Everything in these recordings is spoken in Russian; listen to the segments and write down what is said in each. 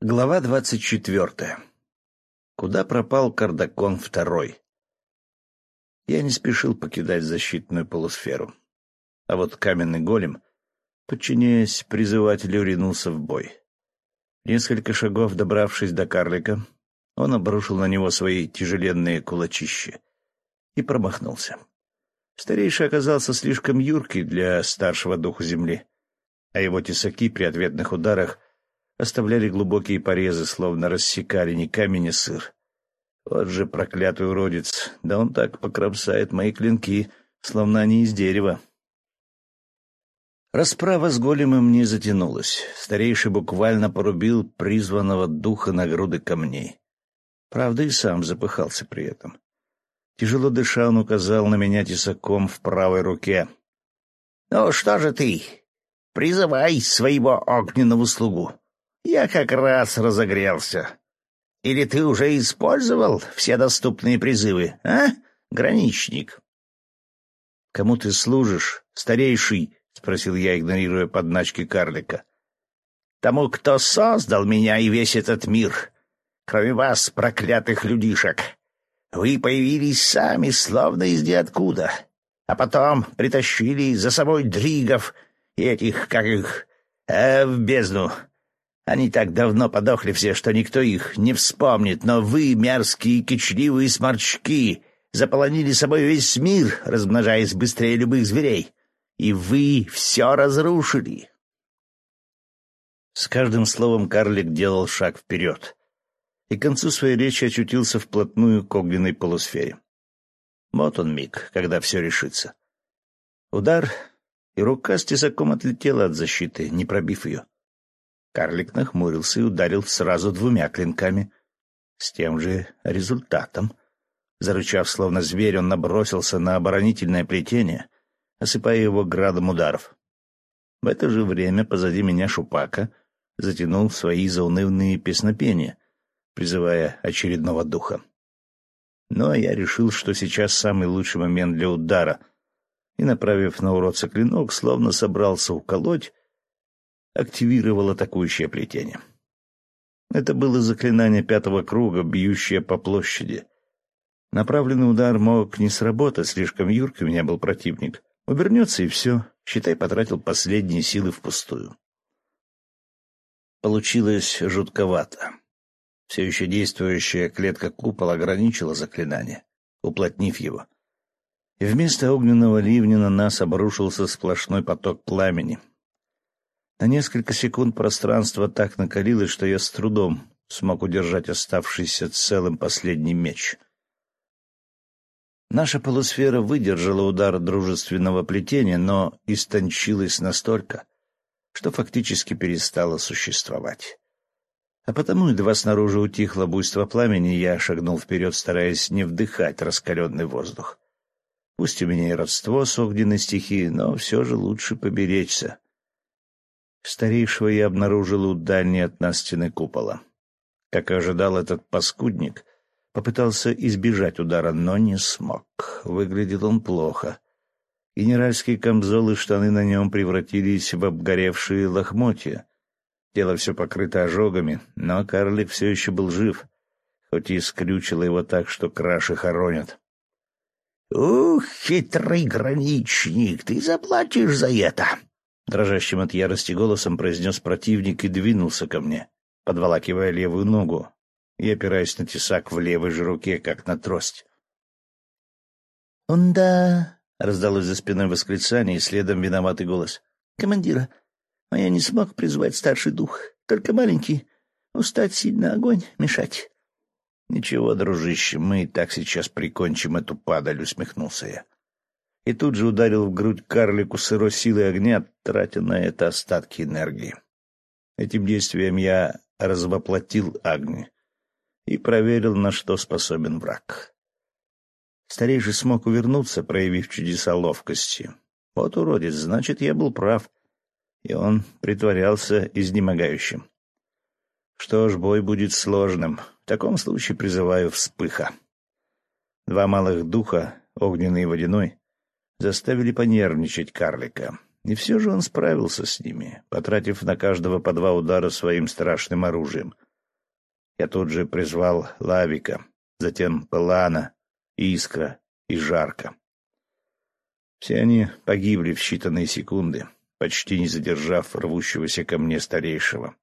Глава двадцать четвертая. Куда пропал Кардакон второй? Я не спешил покидать защитную полусферу. А вот каменный голем, подчиняясь призывателю, ринулся в бой. Несколько шагов добравшись до карлика, он обрушил на него свои тяжеленные кулачища и промахнулся. Старейший оказался слишком юркий для старшего духа земли, а его тесаки при ответных ударах — оставляли глубокие порезы, словно рассекали не камень, а сыр. Вот же проклятый уродец, да он так покромсает мои клинки, словно они из дерева. Расправа с големом не затянулась. Старейший буквально порубил призванного духа на груды камней. Правда, и сам запыхался при этом. Тяжело дыша, он указал на меня тесаком в правой руке. — Ну что же ты? Призывай своего огненного слугу. Я как раз разогрелся. Или ты уже использовал все доступные призывы, а, граничник? — Кому ты служишь, старейший? — спросил я, игнорируя подначки карлика. — Тому, кто создал меня и весь этот мир, кроме вас, проклятых людишек. Вы появились сами, словно из ниоткуда, а потом притащили за собой дригов и этих, как их, э, в бездну. Они так давно подохли все, что никто их не вспомнит, но вы, мерзкие кичливые сморчки, заполонили собой весь мир, размножаясь быстрее любых зверей. И вы все разрушили. С каждым словом карлик делал шаг вперед, и к концу своей речи очутился вплотную к огненной полусфере. Вот он миг, когда все решится. Удар, и рука с тесаком отлетела от защиты, не пробив ее. Карлик нахмурился и ударил сразу двумя клинками. С тем же результатом. Зарычав, словно зверь, он набросился на оборонительное плетение, осыпая его градом ударов. В это же время позади меня Шупака затянул свои заунывные песнопения, призывая очередного духа. Но я решил, что сейчас самый лучший момент для удара, и, направив на уродца клинок, словно собрался уколоть, активировал атакующее плетение. Это было заклинание пятого круга, бьющее по площади. Направленный удар мог не сработать, слишком юркий у меня был противник. Увернется и все, считай, потратил последние силы впустую. Получилось жутковато. Все еще действующая клетка купола ограничила заклинание, уплотнив его. И вместо огненного ливня на нас обрушился сплошной поток пламени, на несколько секунд пространство так накалилось, что я с трудом смог удержать оставшийся целым последний меч. Наша полусфера выдержала удар дружественного плетения, но истончилась настолько, что фактически перестала существовать. А потому, едва снаружи утихло буйство пламени, я шагнул вперед, стараясь не вдыхать раскаленный воздух. Пусть у меня и родство с огненной стихией, но все же лучше поберечься. Старейшего я обнаружил у дальней от нас стены купола. Как и ожидал этот паскудник, попытался избежать удара, но не смог. Выглядел он плохо. Генеральские камзолы и штаны на нем превратились в обгоревшие лохмотья. Тело все покрыто ожогами, но карлик все еще был жив, хоть и скрючило его так, что краши хоронят. — Ух, хитрый граничник, ты заплатишь за это! Дрожащим от ярости голосом произнес противник и двинулся ко мне, подволакивая левую ногу и опираясь на тесак в левой же руке, как на трость. «Он да...» — раздалось за спиной восклицание и следом виноватый голос. «Командира, а я не смог призвать старший дух, только маленький. Устать сильно огонь мешать». «Ничего, дружище, мы и так сейчас прикончим эту падаль», — усмехнулся я и тут же ударил в грудь карлику сырой силой огня, тратя на это остатки энергии. Этим действием я развоплотил огни и проверил, на что способен враг. Старейший смог увернуться, проявив чудеса ловкости. Вот уродец, значит, я был прав, и он притворялся изнемогающим. Что ж, бой будет сложным. В таком случае призываю вспыха. Два малых духа, огненный и водяной, заставили понервничать карлика. И все же он справился с ними, потратив на каждого по два удара своим страшным оружием. Я тут же призвал Лавика, затем Пелана, Искра и Жарка. Все они погибли в считанные секунды, почти не задержав рвущегося ко мне старейшего.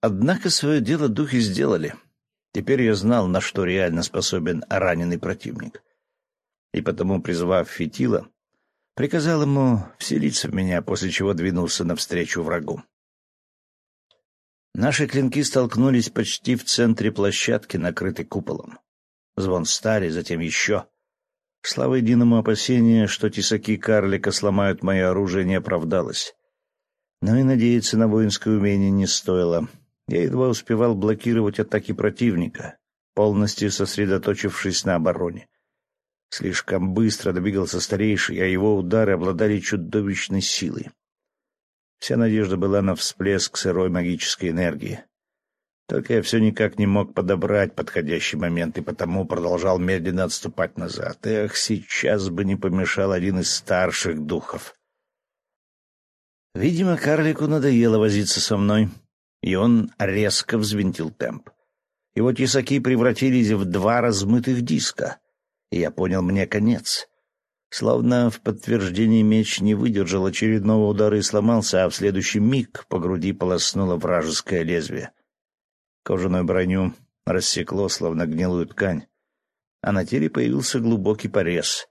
Однако свое дело духи сделали. Теперь я знал, на что реально способен раненый противник. И потому, призвав Фитила, приказал ему вселиться в меня, после чего двинулся навстречу врагу. Наши клинки столкнулись почти в центре площадки, накрытой куполом. Звон стали, затем еще. Слава единому опасения, что тесаки карлика сломают мое оружие, не оправдалось. Но и надеяться на воинское умение не стоило. Я едва успевал блокировать атаки противника, полностью сосредоточившись на обороне. Слишком быстро добегался старейший, а его удары обладали чудовищной силой. Вся надежда была на всплеск сырой магической энергии. Только я все никак не мог подобрать подходящий момент и потому продолжал медленно отступать назад. Эх, сейчас бы не помешал один из старших духов. Видимо, карлику надоело возиться со мной, и он резко взвинтил темп. Его тесаки превратились в два размытых диска, и я понял, мне конец. Словно в подтверждении меч не выдержал очередного удара и сломался, а в следующий миг по груди полоснуло вражеское лезвие — Кожаную броню рассекло, словно гнилую ткань, а на теле появился глубокий порез.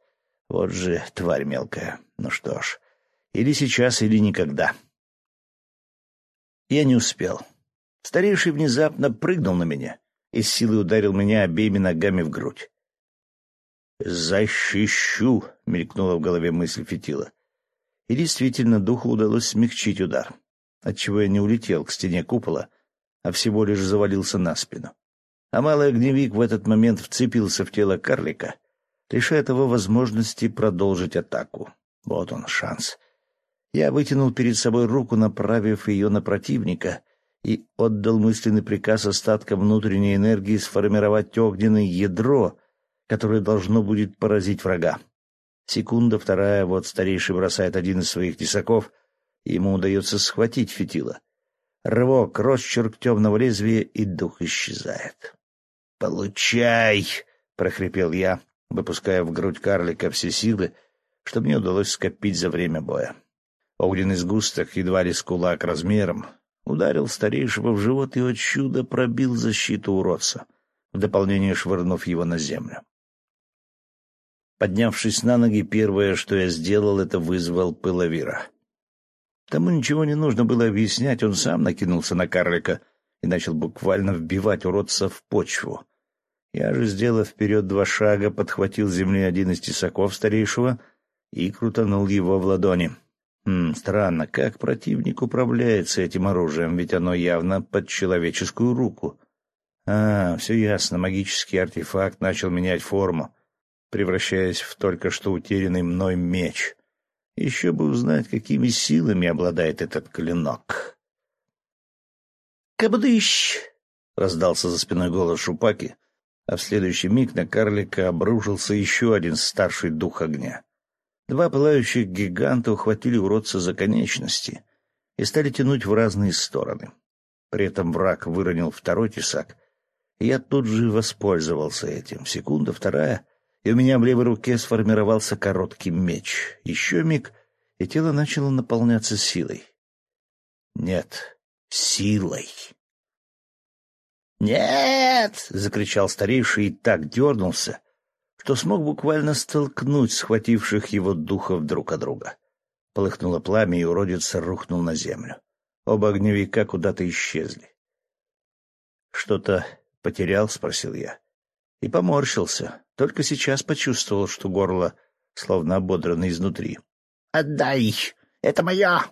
Вот же тварь мелкая. Ну что ж, или сейчас, или никогда. Я не успел. Старейший внезапно прыгнул на меня и с силой ударил меня обеими ногами в грудь. «Защищу!» — мелькнула в голове мысль Фетила. И действительно, духу удалось смягчить удар, отчего я не улетел к стене купола, а всего лишь завалился на спину. А малый огневик в этот момент вцепился в тело карлика, лишая того возможности продолжить атаку. Вот он, шанс. Я вытянул перед собой руку, направив ее на противника, и отдал мысленный приказ остаткам внутренней энергии сформировать огненное ядро, которое должно будет поразить врага. Секунда, вторая, вот старейший бросает один из своих тесаков, ему удается схватить фитила — Рывок, росчерк темного лезвия, и дух исчезает. «Получай!» — прохрипел я, выпуская в грудь карлика все силы, что мне удалось скопить за время боя. Огненный сгусток, едва ли с кулак размером, ударил старейшего в живот и от чуда пробил защиту уродца, в дополнение швырнув его на землю. Поднявшись на ноги, первое, что я сделал, это вызвал пыловира. Тому ничего не нужно было объяснять, он сам накинулся на карлика и начал буквально вбивать уродца в почву. Я же, сделав вперед два шага, подхватил с земли один из тесаков старейшего и крутанул его в ладони. Хм, странно, как противник управляется этим оружием, ведь оно явно под человеческую руку. А, все ясно, магический артефакт начал менять форму, превращаясь в только что утерянный мной меч. Еще бы узнать, какими силами обладает этот клинок. «Кабдыщ!» — раздался за спиной голос Шупаки, а в следующий миг на карлика обрушился еще один старший дух огня. Два пылающих гиганта ухватили уродца за конечности и стали тянуть в разные стороны. При этом враг выронил второй тесак, и я тут же воспользовался этим. Секунда, вторая, и у меня в левой руке сформировался короткий меч. Еще миг, и тело начало наполняться силой. Нет, силой. «Нет!» — закричал старейший и так дернулся, что смог буквально столкнуть схвативших его духов друг от друга. Полыхнуло пламя, и уродец рухнул на землю. Оба огневика куда-то исчезли. «Что-то потерял?» — спросил я и поморщился. Только сейчас почувствовал, что горло словно ободрано изнутри. «Отдай! Это моя!»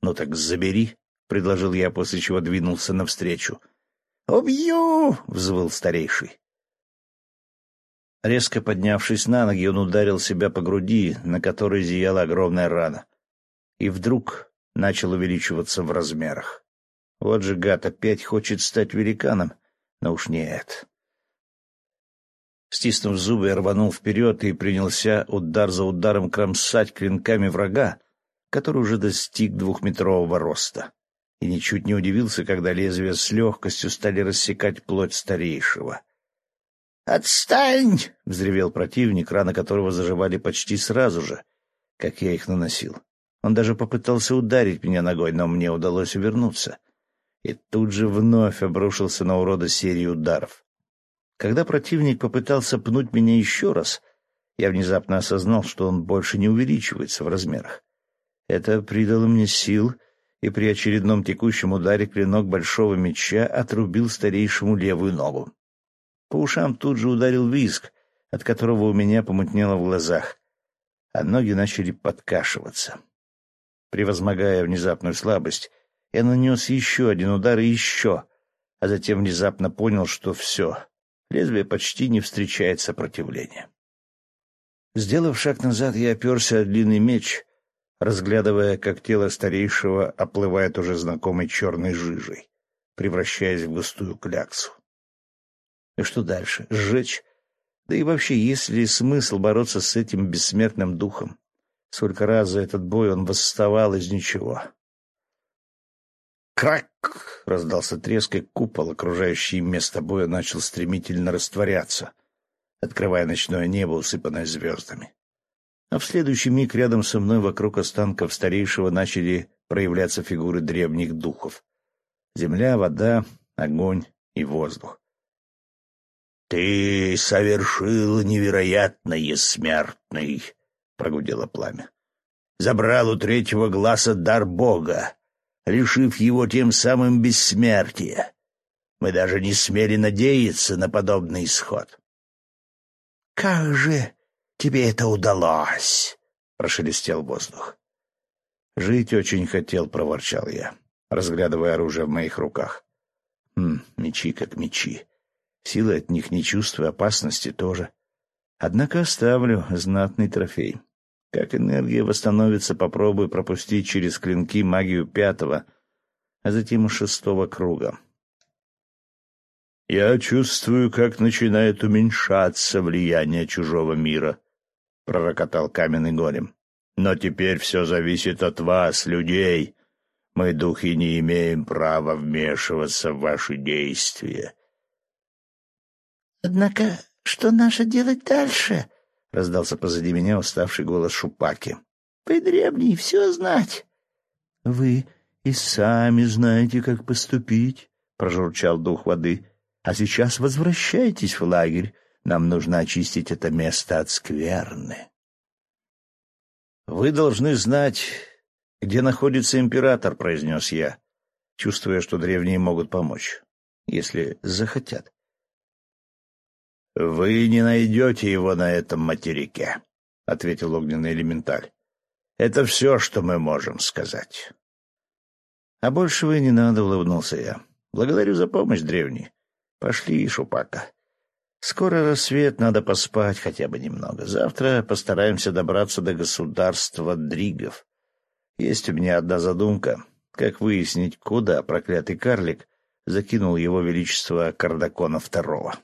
«Ну так забери», — предложил я, после чего двинулся навстречу. «Убью!» — взвыл старейший. Резко поднявшись на ноги, он ударил себя по груди, на которой зияла огромная рана. И вдруг начал увеличиваться в размерах. Вот же гад опять хочет стать великаном, но уж нет. Стиснув зубы, я рванул вперед и принялся удар за ударом кромсать клинками врага, который уже достиг двухметрового роста. и ничуть не удивился, когда лезвия с легкостью стали рассекать плоть старейшего. «Отстань!» — взревел противник, раны которого заживали почти сразу же, как я их наносил. Он даже попытался ударить меня ногой, но мне удалось увернуться. И тут же вновь обрушился на урода серию ударов. Когда противник попытался пнуть меня еще раз, я внезапно осознал, что он больше не увеличивается в размерах. Это придало мне сил, и при очередном текущем ударе клинок большого меча отрубил старейшему левую ногу. По ушам тут же ударил виск, от которого у меня помутнело в глазах, а ноги начали подкашиваться. Превозмогая внезапную слабость, я нанес еще один удар и еще, а затем внезапно понял, что все, лезвие почти не встречает сопротивления. Сделав шаг назад, я оперся о длинный меч, разглядывая, как тело старейшего оплывает уже знакомой черной жижей, превращаясь в густую кляксу. И что дальше? Сжечь? Да и вообще, есть ли смысл бороться с этим бессмертным духом? Сколько раз за этот бой он восставал из ничего. «Крак!» — раздался треск, и купол, окружающий место боя, начал стремительно растворяться, открывая ночное небо, усыпанное звездами. А в следующий миг рядом со мной вокруг останков старейшего начали проявляться фигуры древних духов. Земля, вода, огонь и воздух. — Ты совершил невероятное, смертный, — прогудело пламя. — Забрал у третьего глаза дар Бога, лишив его тем самым бессмертия. Мы даже не смели надеяться на подобный исход. — Как же тебе это удалось? — прошелестел воздух. — Жить очень хотел, — проворчал я, разглядывая оружие в моих руках. Хм, мечи как мечи. Силы от них не чувствую, опасности тоже. Однако оставлю знатный трофей. Как энергия восстановится, попробую пропустить через клинки магию пятого, а затем шестого круга. «Я чувствую, как начинает уменьшаться влияние чужого мира», — пророкотал каменный голем. «Но теперь все зависит от вас, людей. Мы, духи, не имеем права вмешиваться в ваши действия». «Однако, что наше делать дальше?» — раздался позади меня уставший голос Шупаки. — Вы древний, все знать. — Вы и сами знаете, как поступить, — прожурчал дух воды. — А сейчас возвращайтесь в лагерь. Нам нужно очистить это место от скверны. — Вы должны знать, где находится император, — произнес я, чувствуя, что древние могут помочь, если захотят. «Вы не найдете его на этом материке», — ответил огненный элементаль. «Это все, что мы можем сказать». «А большего и не надо», — улыбнулся я. «Благодарю за помощь, древний. Пошли, Шупака. Скоро рассвет, надо поспать хотя бы немного. Завтра постараемся добраться до государства Дригов. Есть у меня одна задумка, как выяснить, куда проклятый карлик закинул его величество Кардакона Второго».